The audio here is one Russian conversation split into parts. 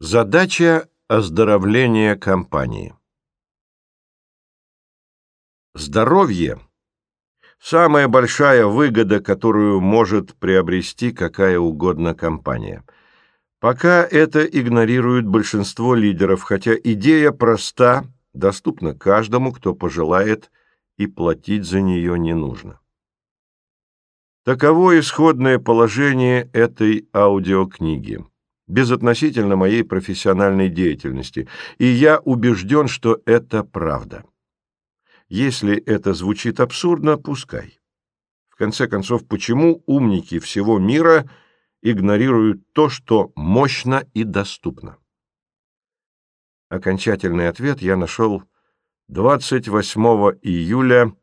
Задача оздоровления компании. Здоровье – самая большая выгода, которую может приобрести какая угодно компания. Пока это игнорирует большинство лидеров, хотя идея проста, доступна каждому, кто пожелает, и платить за нее не нужно. Таково исходное положение этой аудиокниги безотносительно моей профессиональной деятельности, и я убежден, что это правда. Если это звучит абсурдно, пускай. В конце концов, почему умники всего мира игнорируют то, что мощно и доступно? Окончательный ответ я нашел 28 июля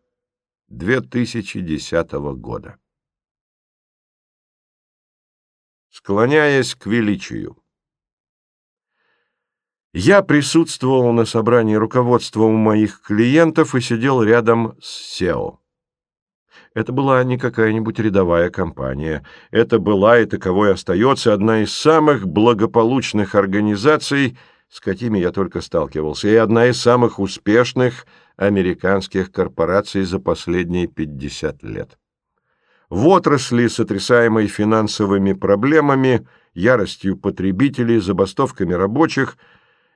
2010 года. склоняясь к величию. Я присутствовал на собрании руководства у моих клиентов и сидел рядом с SEO. Это была не какая-нибудь рядовая компания. Это была и таковой остается одна из самых благополучных организаций, с какими я только сталкивался, и одна из самых успешных американских корпораций за последние 50 лет. В отрасли, сотрясаемой финансовыми проблемами, яростью потребителей, забастовками рабочих,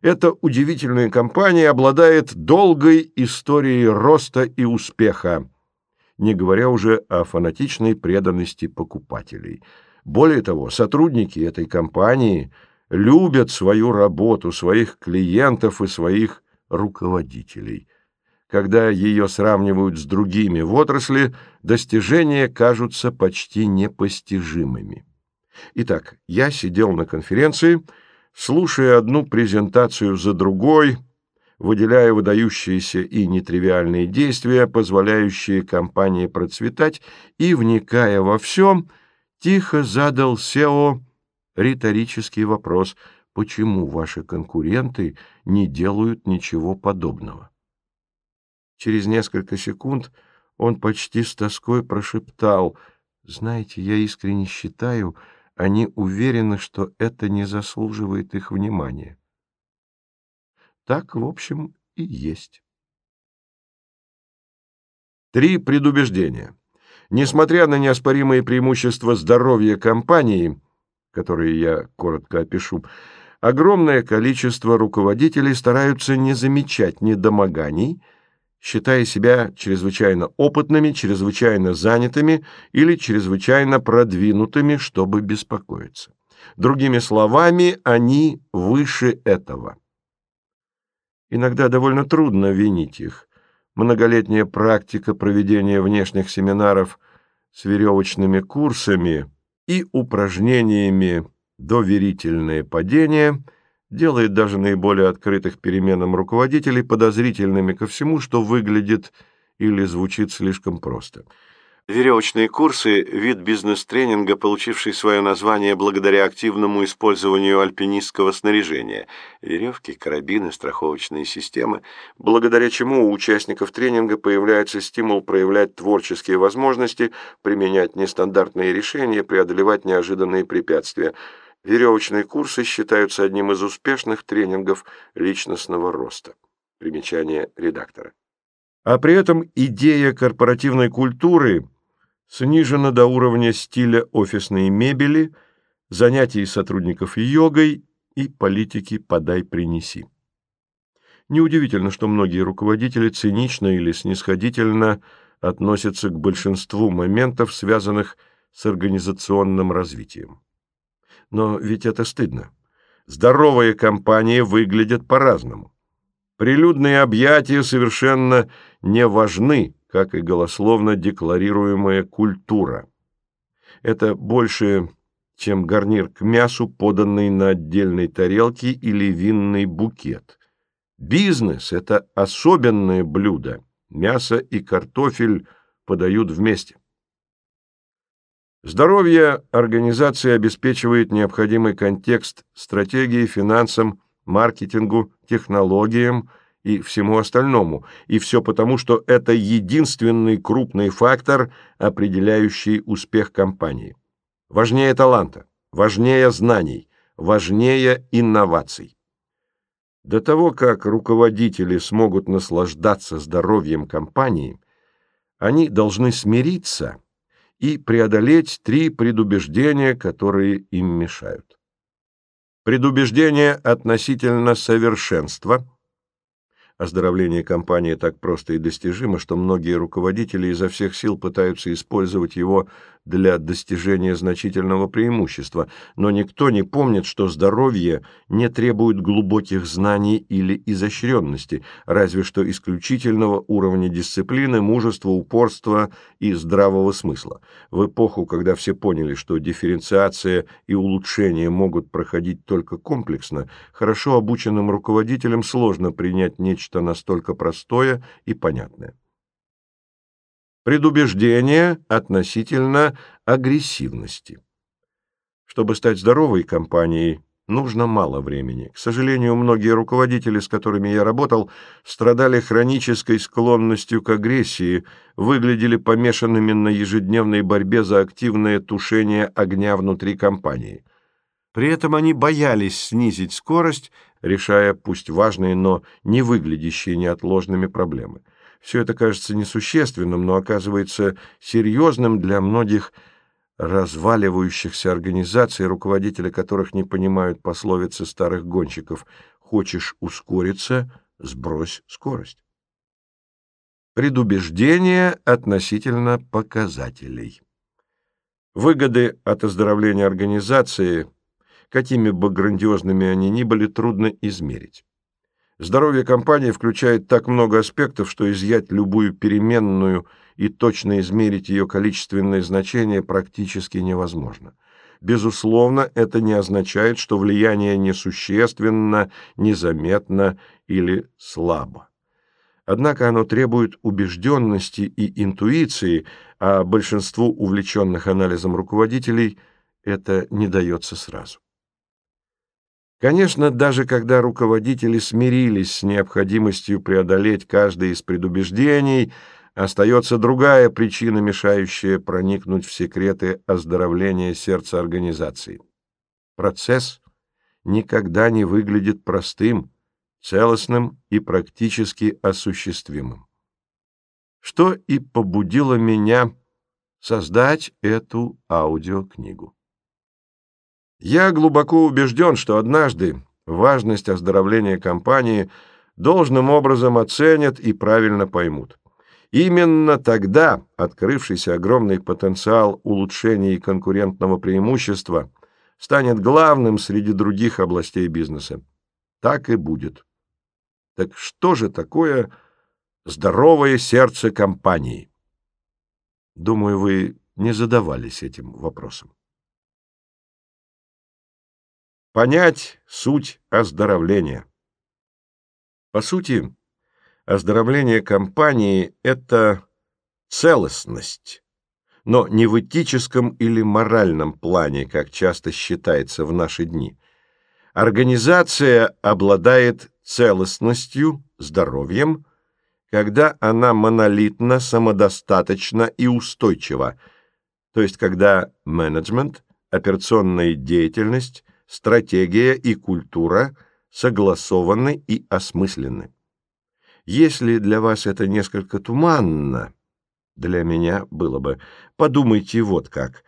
эта удивительная компания обладает долгой историей роста и успеха, не говоря уже о фанатичной преданности покупателей. Более того, сотрудники этой компании любят свою работу, своих клиентов и своих руководителей когда ее сравнивают с другими в отрасли, достижения кажутся почти непостижимыми. Итак, я сидел на конференции, слушая одну презентацию за другой, выделяя выдающиеся и нетривиальные действия, позволяющие компании процветать, и, вникая во всем, тихо задал SEO риторический вопрос «Почему ваши конкуренты не делают ничего подобного?» Через несколько секунд он почти с тоской прошептал. «Знаете, я искренне считаю, они уверены, что это не заслуживает их внимания». Так, в общем, и есть. Три предубеждения. Несмотря на неоспоримые преимущества здоровья компании, которые я коротко опишу, огромное количество руководителей стараются не замечать недомоганий – считая себя чрезвычайно опытными, чрезвычайно занятыми или чрезвычайно продвинутыми, чтобы беспокоиться. Другими словами, они выше этого. Иногда довольно трудно винить их. Многолетняя практика проведения внешних семинаров с веревочными курсами и упражнениями «Доверительное падение» – делает даже наиболее открытых переменам руководителей подозрительными ко всему, что выглядит или звучит слишком просто. Веревочные курсы – вид бизнес-тренинга, получивший свое название благодаря активному использованию альпинистского снаряжения – веревки, карабины, страховочные системы, благодаря чему у участников тренинга появляется стимул проявлять творческие возможности, применять нестандартные решения, преодолевать неожиданные препятствия – Веревочные курсы считаются одним из успешных тренингов личностного роста. Примечание редактора. А при этом идея корпоративной культуры снижена до уровня стиля офисной мебели, занятий сотрудников йогой и политики «подай-принеси». Неудивительно, что многие руководители цинично или снисходительно относятся к большинству моментов, связанных с организационным развитием. Но ведь это стыдно. Здоровые компании выглядят по-разному. Прилюдные объятия совершенно не важны, как и голословно декларируемая культура. Это больше, чем гарнир к мясу, поданный на отдельной тарелке или винный букет. Бизнес – это особенное блюдо. Мясо и картофель подают вместе. Здоровье организации обеспечивает необходимый контекст стратегии, финансам, маркетингу, технологиям и всему остальному, и все потому, что это единственный крупный фактор, определяющий успех компании. Важнее таланта, важнее знаний, важнее инноваций. До того, как руководители смогут наслаждаться здоровьем компании, они должны смириться – и преодолеть три предубеждения, которые им мешают. Предубеждение относительно совершенства – Оздоровление компании так просто и достижимо, что многие руководители изо всех сил пытаются использовать его для достижения значительного преимущества, но никто не помнит, что здоровье не требует глубоких знаний или изощренности, разве что исключительного уровня дисциплины, мужества, упорства и здравого смысла. В эпоху, когда все поняли, что дифференциация и улучшение могут проходить только комплексно, хорошо обученным руководителям сложно принять нечто нечто настолько простое и понятное. Предубеждение относительно агрессивности. Чтобы стать здоровой компанией, нужно мало времени. К сожалению, многие руководители, с которыми я работал, страдали хронической склонностью к агрессии, выглядели помешанными на ежедневной борьбе за активное тушение огня внутри компании – при этом они боялись снизить скорость, решая, пусть важные, но не выглядящие неотложными проблемы. Все это кажется несущественным, но оказывается серьезным для многих разваливающихся организаций, руководители которых не понимают пословицы старых гонщиков «хочешь ускориться, сбрось скорость». Предубеждение относительно показателей. Выгоды от оздоровления организации – какими бы грандиозными они ни были, трудно измерить. Здоровье компании включает так много аспектов, что изъять любую переменную и точно измерить ее количественное значение практически невозможно. Безусловно, это не означает, что влияние несущественно, незаметно или слабо. Однако оно требует убежденности и интуиции, а большинству увлеченных анализом руководителей это не дается сразу. Конечно, даже когда руководители смирились с необходимостью преодолеть каждое из предубеждений, остается другая причина, мешающая проникнуть в секреты оздоровления сердца организации. Процесс никогда не выглядит простым, целостным и практически осуществимым. Что и побудило меня создать эту аудиокнигу. Я глубоко убежден, что однажды важность оздоровления компании должным образом оценят и правильно поймут. Именно тогда открывшийся огромный потенциал улучшения и конкурентного преимущества станет главным среди других областей бизнеса. Так и будет. Так что же такое здоровое сердце компании? Думаю, вы не задавались этим вопросом. Понять суть оздоровления. По сути, оздоровление компании – это целостность, но не в этическом или моральном плане, как часто считается в наши дни. Организация обладает целостностью, здоровьем, когда она монолитна, самодостаточна и устойчива, то есть когда менеджмент, операционная деятельность, стратегия и культура согласованы и осмыслены. Если для вас это несколько туманно, для меня было бы, подумайте вот как.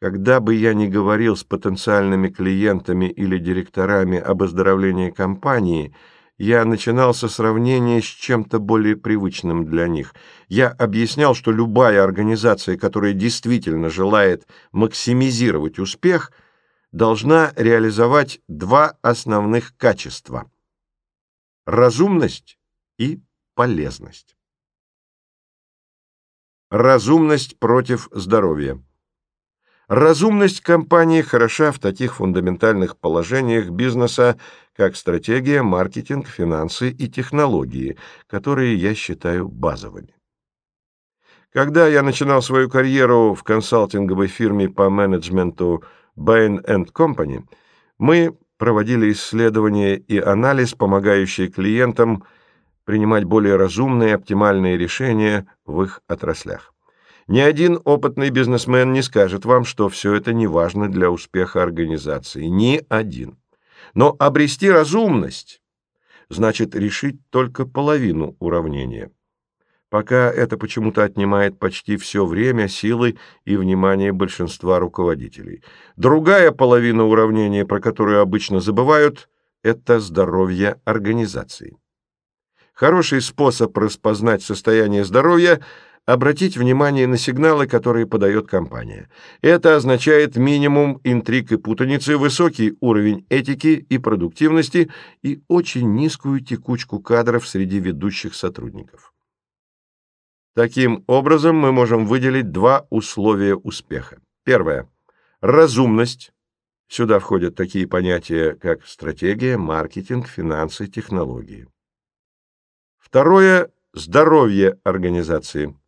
Когда бы я ни говорил с потенциальными клиентами или директорами об оздоровлении компании, я начинал со сравнения с чем-то более привычным для них. Я объяснял, что любая организация, которая действительно желает максимизировать успех – должна реализовать два основных качества – разумность и полезность. Разумность против здоровья. Разумность компании хороша в таких фундаментальных положениях бизнеса, как стратегия, маркетинг, финансы и технологии, которые я считаю базовыми. Когда я начинал свою карьеру в консалтинговой фирме по менеджменту «Связь», Bain Company, мы проводили исследования и анализ, помогающие клиентам принимать более разумные, оптимальные решения в их отраслях. Ни один опытный бизнесмен не скажет вам, что все это не важно для успеха организации. Ни один. Но обрести разумность значит решить только половину уравнения пока это почему-то отнимает почти все время, силы и внимание большинства руководителей. Другая половина уравнения, про которую обычно забывают, это здоровье организации. Хороший способ распознать состояние здоровья – обратить внимание на сигналы, которые подает компания. Это означает минимум интриг и путаницы, высокий уровень этики и продуктивности и очень низкую текучку кадров среди ведущих сотрудников. Таким образом, мы можем выделить два условия успеха. Первое. Разумность. Сюда входят такие понятия, как стратегия, маркетинг, финансы, технологии. Второе – здоровье организации.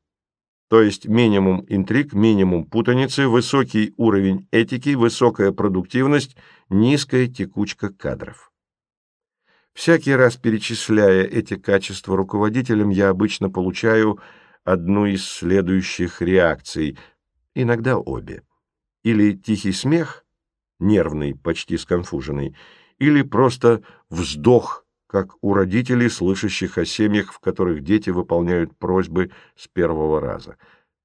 То есть минимум интриг, минимум путаницы, высокий уровень этики, высокая продуктивность, низкая текучка кадров. Всякий раз перечисляя эти качества руководителям, я обычно получаю – одну из следующих реакций, иногда обе. Или тихий смех, нервный, почти сконфуженный, или просто вздох, как у родителей, слышащих о семьях, в которых дети выполняют просьбы с первого раза.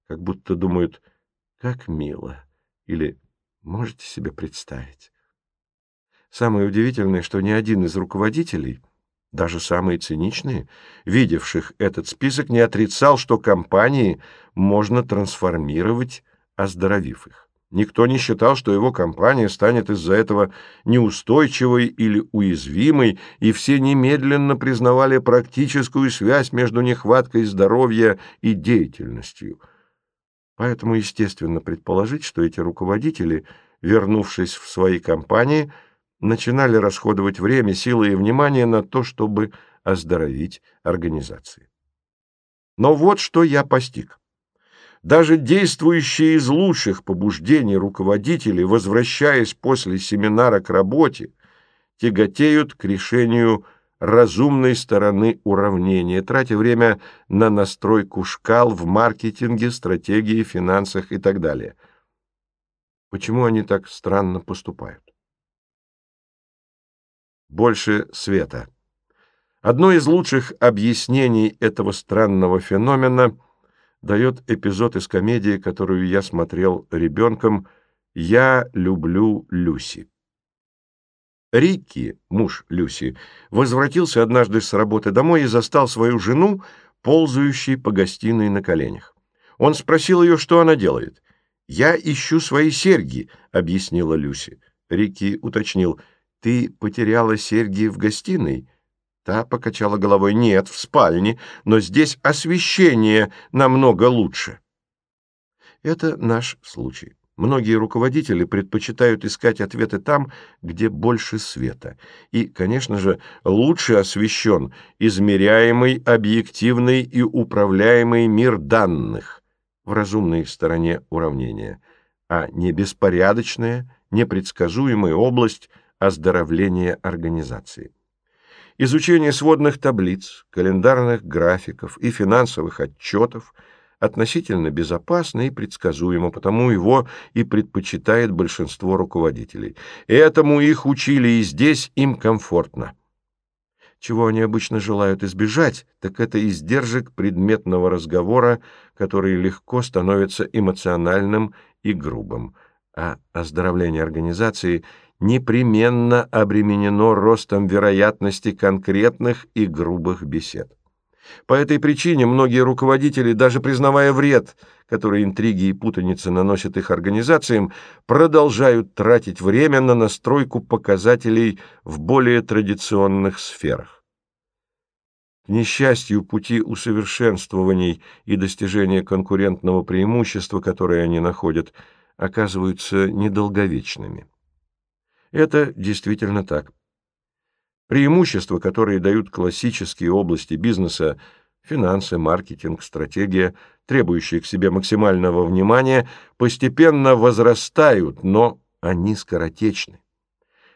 Как будто думают «как мило» или «можете себе представить». Самое удивительное, что ни один из руководителей — даже самые циничные, видевших этот список, не отрицал, что компании можно трансформировать, оздоровив их. Никто не считал, что его компания станет из-за этого неустойчивой или уязвимой, и все немедленно признавали практическую связь между нехваткой здоровья и деятельностью. Поэтому естественно предположить, что эти руководители, вернувшись в свои компании – начинали расходовать время, силы и внимание на то, чтобы оздоровить организации. Но вот что я постиг. Даже действующие из лучших побуждений руководители, возвращаясь после семинара к работе, тяготеют к решению разумной стороны уравнения, тратя время на настройку шкал в маркетинге, стратегии, финансах и так далее. Почему они так странно поступают? больше света. Одно из лучших объяснений этого странного феномена дает эпизод из комедии, которую я смотрел ребенком «Я люблю Люси». Рикки, муж Люси, возвратился однажды с работы домой и застал свою жену, ползающей по гостиной на коленях. Он спросил ее, что она делает. «Я ищу свои серьги», — объяснила Люси. Рикки уточнил — ты потеряла серьги в гостиной? Та покачала головой. Нет, в спальне, но здесь освещение намного лучше. Это наш случай. Многие руководители предпочитают искать ответы там, где больше света. И, конечно же, лучше освещен измеряемый, объективный и управляемый мир данных в разумной стороне уравнения, а не беспорядочная, непредсказуемая область – оздоровления организации. Изучение сводных таблиц, календарных графиков и финансовых отчетов относительно безопасно и предсказуемо, потому его и предпочитает большинство руководителей. Этому их учили, и здесь им комфортно. Чего они обычно желают избежать, так это издержек предметного разговора, который легко становится эмоциональным и грубым. А оздоровление организации – непременно обременено ростом вероятности конкретных и грубых бесед. По этой причине многие руководители, даже признавая вред, который интриги и путаницы наносят их организациям, продолжают тратить время на настройку показателей в более традиционных сферах. К несчастью, пути усовершенствований и достижения конкурентного преимущества, которые они находят, оказываются недолговечными. Это действительно так. Преимущества, которые дают классические области бизнеса, финансы, маркетинг, стратегия, требующие к себе максимального внимания, постепенно возрастают, но они скоротечны.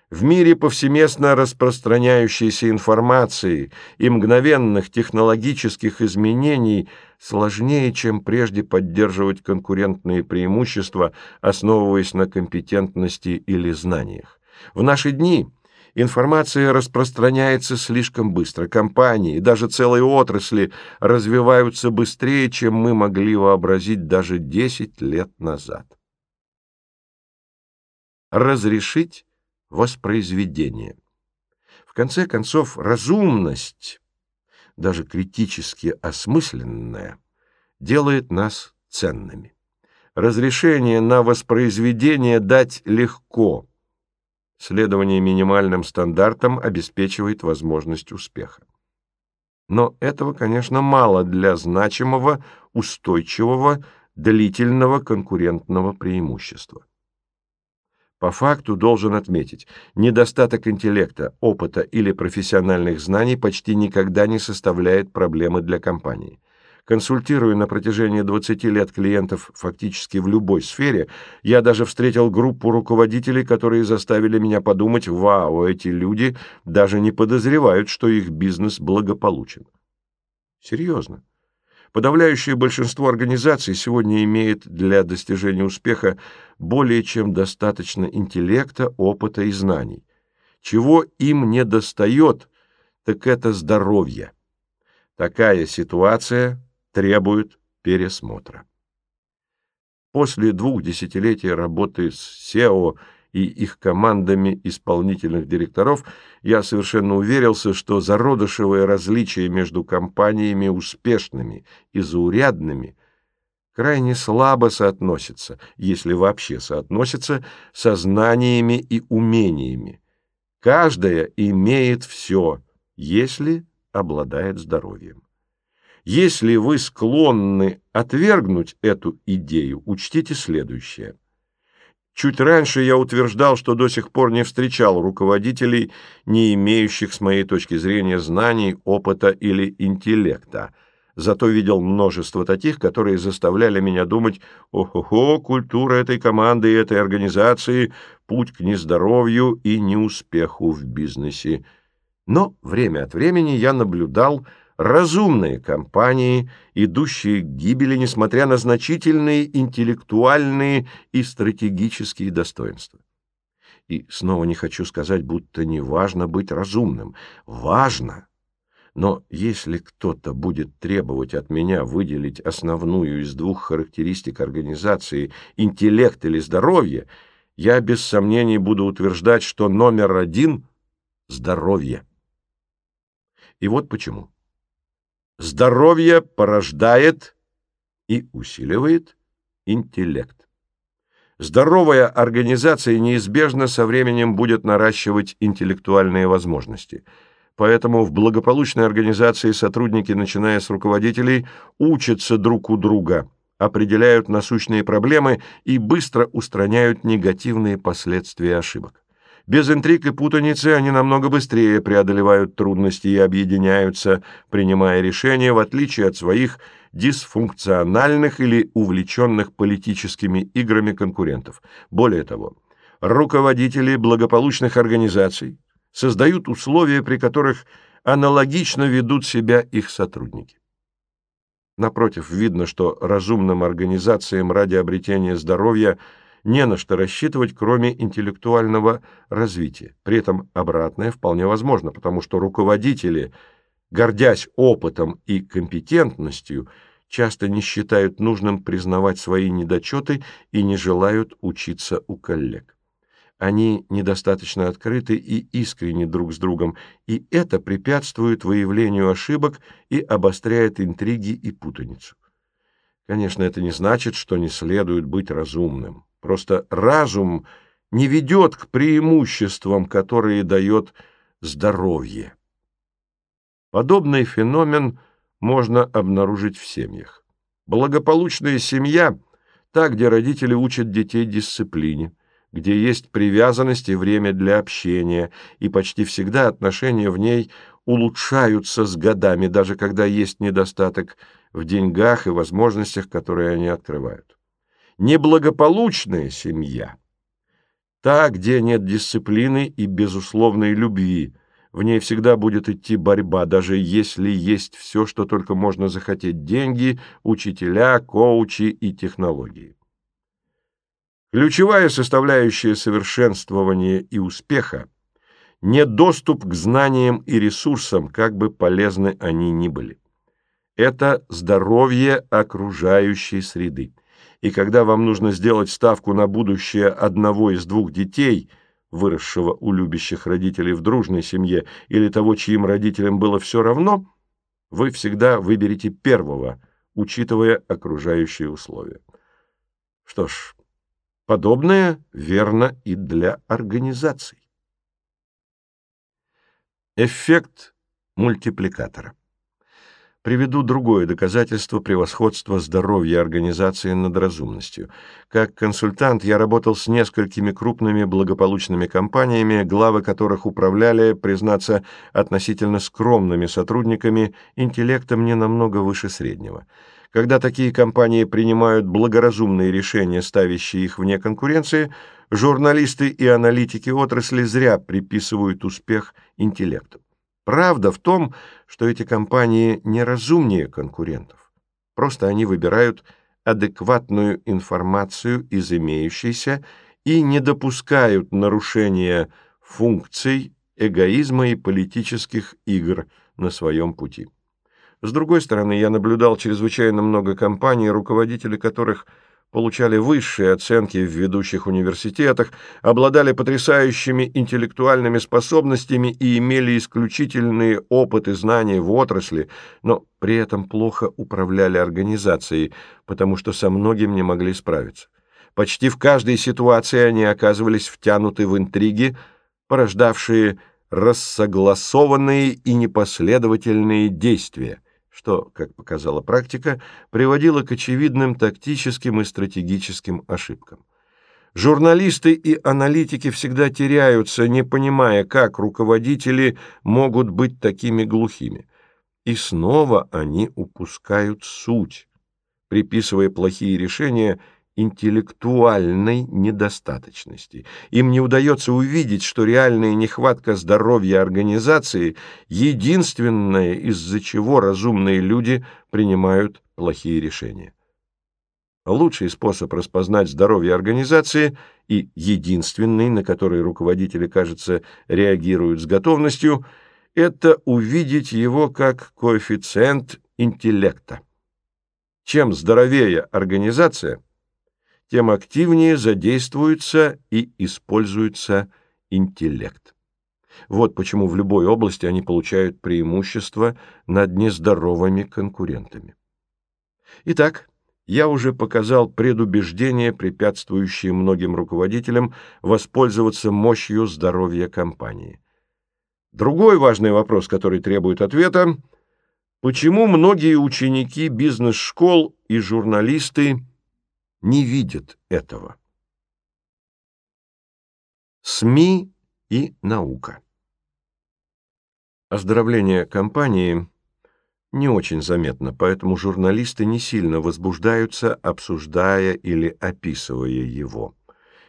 В мире повсеместно распространяющейся информации и мгновенных технологических изменений сложнее, чем прежде поддерживать конкурентные преимущества, основываясь на компетентности или знаниях. В наши дни информация распространяется слишком быстро. Компании, даже целые отрасли развиваются быстрее, чем мы могли вообразить даже 10 лет назад. Разрешить воспроизведение. В конце концов, разумность, даже критически осмысленная, делает нас ценными. Разрешение на воспроизведение дать легко – Следование минимальным стандартам обеспечивает возможность успеха. Но этого, конечно, мало для значимого, устойчивого, длительного конкурентного преимущества. По факту должен отметить, недостаток интеллекта, опыта или профессиональных знаний почти никогда не составляет проблемы для компании. Консультируя на протяжении 20 лет клиентов фактически в любой сфере, я даже встретил группу руководителей, которые заставили меня подумать, вау, эти люди даже не подозревают, что их бизнес благополучен. Серьезно. Подавляющее большинство организаций сегодня имеет для достижения успеха более чем достаточно интеллекта, опыта и знаний. Чего им не достает, так это здоровье. Такая ситуация требуют пересмотра. После двух десятилетий работы с SEO и их командами исполнительных директоров, я совершенно уверился, что зародышевые различия между компаниями успешными и заурядными крайне слабо соотносятся, если вообще соотносятся, со знаниями и умениями. Каждая имеет все, если обладает здоровьем. Если вы склонны отвергнуть эту идею, учтите следующее. Чуть раньше я утверждал, что до сих пор не встречал руководителей, не имеющих, с моей точки зрения, знаний, опыта или интеллекта. Зато видел множество таких, которые заставляли меня думать, о-хо-хо, культура этой команды и этой организации – путь к нездоровью и неуспеху в бизнесе. Но время от времени я наблюдал – разумные компании, идущие к гибели, несмотря на значительные интеллектуальные и стратегические достоинства. И снова не хочу сказать, будто не важно быть разумным. Важно! Но если кто-то будет требовать от меня выделить основную из двух характеристик организации интеллект или здоровье, я без сомнений буду утверждать, что номер один – здоровье. И вот почему. Здоровье порождает и усиливает интеллект. Здоровая организация неизбежно со временем будет наращивать интеллектуальные возможности. Поэтому в благополучной организации сотрудники, начиная с руководителей, учатся друг у друга, определяют насущные проблемы и быстро устраняют негативные последствия ошибок. Без интриг и путаницы они намного быстрее преодолевают трудности и объединяются, принимая решения, в отличие от своих дисфункциональных или увлеченных политическими играми конкурентов. Более того, руководители благополучных организаций создают условия, при которых аналогично ведут себя их сотрудники. Напротив, видно, что разумным организациям ради обретения здоровья – не на что рассчитывать, кроме интеллектуального развития. При этом обратное вполне возможно, потому что руководители, гордясь опытом и компетентностью, часто не считают нужным признавать свои недочеты и не желают учиться у коллег. Они недостаточно открыты и искренни друг с другом, и это препятствует выявлению ошибок и обостряет интриги и путаницу. Конечно, это не значит, что не следует быть разумным. Просто разум не ведет к преимуществам, которые дает здоровье. Подобный феномен можно обнаружить в семьях. Благополучная семья – та, где родители учат детей дисциплине, где есть привязанность и время для общения, и почти всегда отношения в ней улучшаются с годами, даже когда есть недостаток в деньгах и возможностях, которые они открывают неблагополучная семья. Та, где нет дисциплины и безусловной любви, в ней всегда будет идти борьба, даже если есть все, что только можно захотеть – деньги, учителя, коучи и технологии. Ключевая составляющая совершенствования и успеха – не доступ к знаниям и ресурсам, как бы полезны они ни были. Это здоровье окружающей среды – и когда вам нужно сделать ставку на будущее одного из двух детей, выросшего у любящих родителей в дружной семье или того, чьим родителям было все равно, вы всегда выберете первого, учитывая окружающие условия. Что ж, подобное верно и для организаций. Эффект мультипликатора. Приведу другое доказательство превосходства здоровья организации над разумностью. Как консультант я работал с несколькими крупными благополучными компаниями, главы которых управляли, признаться, относительно скромными сотрудниками, интеллектом не намного выше среднего. Когда такие компании принимают благоразумные решения, ставящие их вне конкуренции, журналисты и аналитики отрасли зря приписывают успех интеллекту. Правда в том, что эти компании не разумнее конкурентов. Просто они выбирают адекватную информацию из имеющейся и не допускают нарушения функций, эгоизма и политических игр на своем пути. С другой стороны, я наблюдал чрезвычайно много компаний, руководители которых – получали высшие оценки в ведущих университетах, обладали потрясающими интеллектуальными способностями и имели исключительные опыт и знания в отрасли, но при этом плохо управляли организацией, потому что со многим не могли справиться. Почти в каждой ситуации они оказывались втянуты в интриги, порождавшие рассогласованные и непоследовательные действия – что, как показала практика, приводило к очевидным тактическим и стратегическим ошибкам. Журналисты и аналитики всегда теряются, не понимая, как руководители могут быть такими глухими. И снова они упускают суть, приписывая плохие решения интеллектуальной недостаточности. Им не удается увидеть, что реальная нехватка здоровья организации – единственное, из-за чего разумные люди принимают плохие решения. Лучший способ распознать здоровье организации и единственный, на который руководители, кажется, реагируют с готовностью – это увидеть его как коэффициент интеллекта. Чем здоровее организация – тем активнее задействуется и используется интеллект. Вот почему в любой области они получают преимущество над нездоровыми конкурентами. Итак, я уже показал предубеждения, препятствующие многим руководителям воспользоваться мощью здоровья компании. Другой важный вопрос, который требует ответа – почему многие ученики бизнес-школ и журналисты – не видят этого. СМИ и наука Оздоровление компании не очень заметно, поэтому журналисты не сильно возбуждаются, обсуждая или описывая его.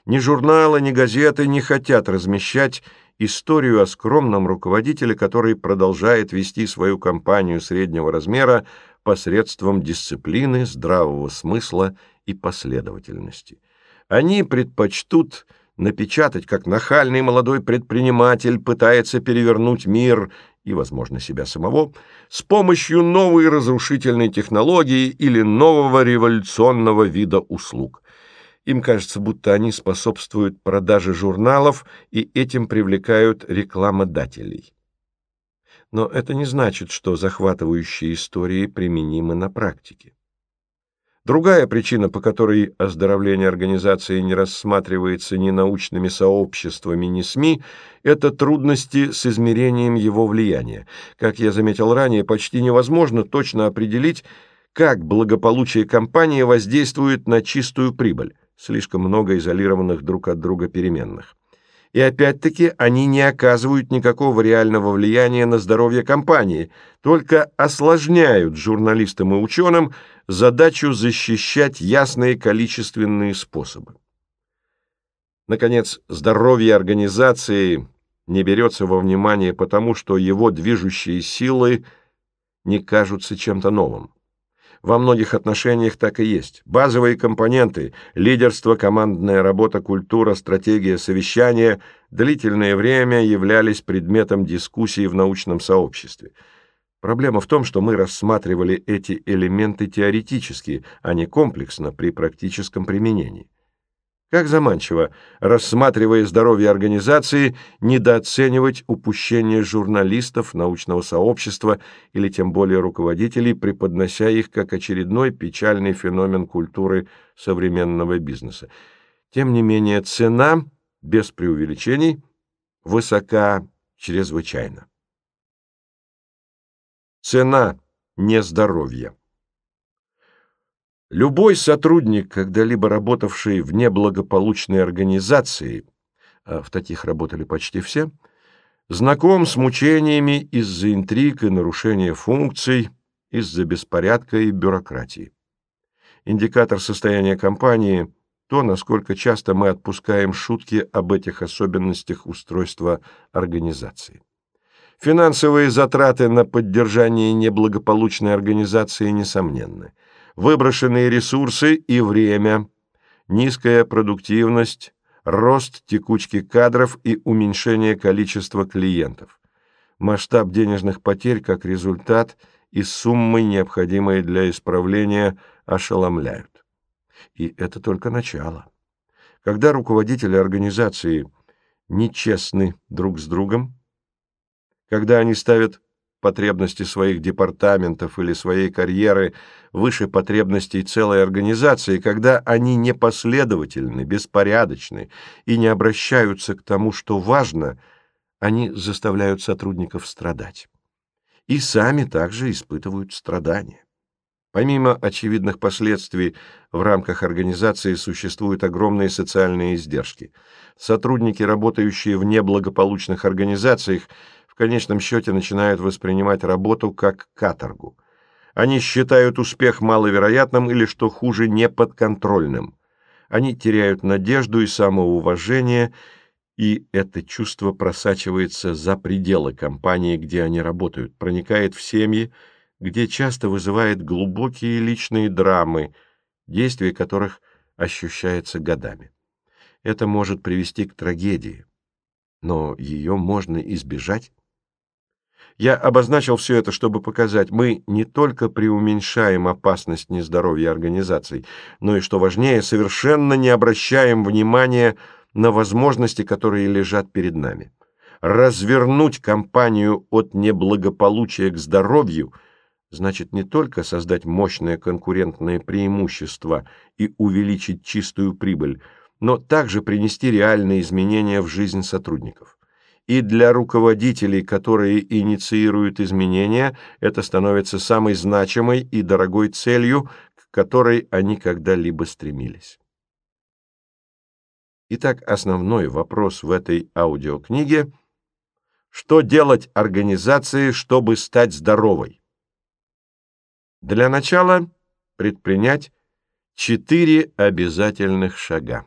Ни журналы, ни газеты не хотят размещать историю о скромном руководителе, который продолжает вести свою компанию среднего размера посредством дисциплины, здравого смысла и последовательности. Они предпочтут напечатать, как нахальный молодой предприниматель пытается перевернуть мир и, возможно, себя самого, с помощью новой разрушительной технологии или нового революционного вида услуг. Им кажется, будто они способствуют продаже журналов и этим привлекают рекламодателей. Но это не значит, что захватывающие истории применимы на практике. Другая причина, по которой оздоровление организации не рассматривается ни научными сообществами, ни СМИ, это трудности с измерением его влияния. Как я заметил ранее, почти невозможно точно определить, как благополучие компании воздействует на чистую прибыль, слишком много изолированных друг от друга переменных и опять-таки они не оказывают никакого реального влияния на здоровье компании, только осложняют журналистам и ученым задачу защищать ясные количественные способы. Наконец, здоровье организации не берется во внимание потому, что его движущие силы не кажутся чем-то новым во многих отношениях так и есть. Базовые компоненты – лидерство, командная работа, культура, стратегия, совещания – длительное время являлись предметом дискуссии в научном сообществе. Проблема в том, что мы рассматривали эти элементы теоретически, а не комплексно при практическом применении. Как заманчиво, рассматривая здоровье организации, недооценивать упущение журналистов, научного сообщества или тем более руководителей, преподнося их как очередной печальный феномен культуры современного бизнеса. Тем не менее, цена, без преувеличений, высока чрезвычайно. Цена нездоровья. Любой сотрудник, когда-либо работавший в неблагополучной организации, а в таких работали почти все, знаком с мучениями из-за интриг и нарушения функций, из-за беспорядка и бюрократии. Индикатор состояния компании – то, насколько часто мы отпускаем шутки об этих особенностях устройства организации. Финансовые затраты на поддержание неблагополучной организации несомненны – выброшенные ресурсы и время, низкая продуктивность, рост текучки кадров и уменьшение количества клиентов, масштаб денежных потерь как результат и суммы, необходимые для исправления, ошеломляют. И это только начало. Когда руководители организации нечестны друг с другом, когда они ставят потребности своих департаментов или своей карьеры выше потребностей целой организации, когда они непоследовательны, беспорядочны и не обращаются к тому, что важно, они заставляют сотрудников страдать. И сами также испытывают страдания. Помимо очевидных последствий, в рамках организации существуют огромные социальные издержки. Сотрудники, работающие в неблагополучных организациях, конечном счете начинают воспринимать работу как каторгу. Они считают успех маловероятным или, что хуже, неподконтрольным. Они теряют надежду и самоуважение, и это чувство просачивается за пределы компании, где они работают, проникает в семьи, где часто вызывает глубокие личные драмы, действие которых ощущается годами. Это может привести к трагедии, но ее можно избежать, я обозначил все это, чтобы показать, мы не только преуменьшаем опасность нездоровья организаций, но и, что важнее, совершенно не обращаем внимания на возможности, которые лежат перед нами. Развернуть компанию от неблагополучия к здоровью значит не только создать мощное конкурентное преимущество и увеличить чистую прибыль, но также принести реальные изменения в жизнь сотрудников и для руководителей, которые инициируют изменения, это становится самой значимой и дорогой целью, к которой они когда-либо стремились. Итак, основной вопрос в этой аудиокниге – что делать организации, чтобы стать здоровой? Для начала предпринять четыре обязательных шага.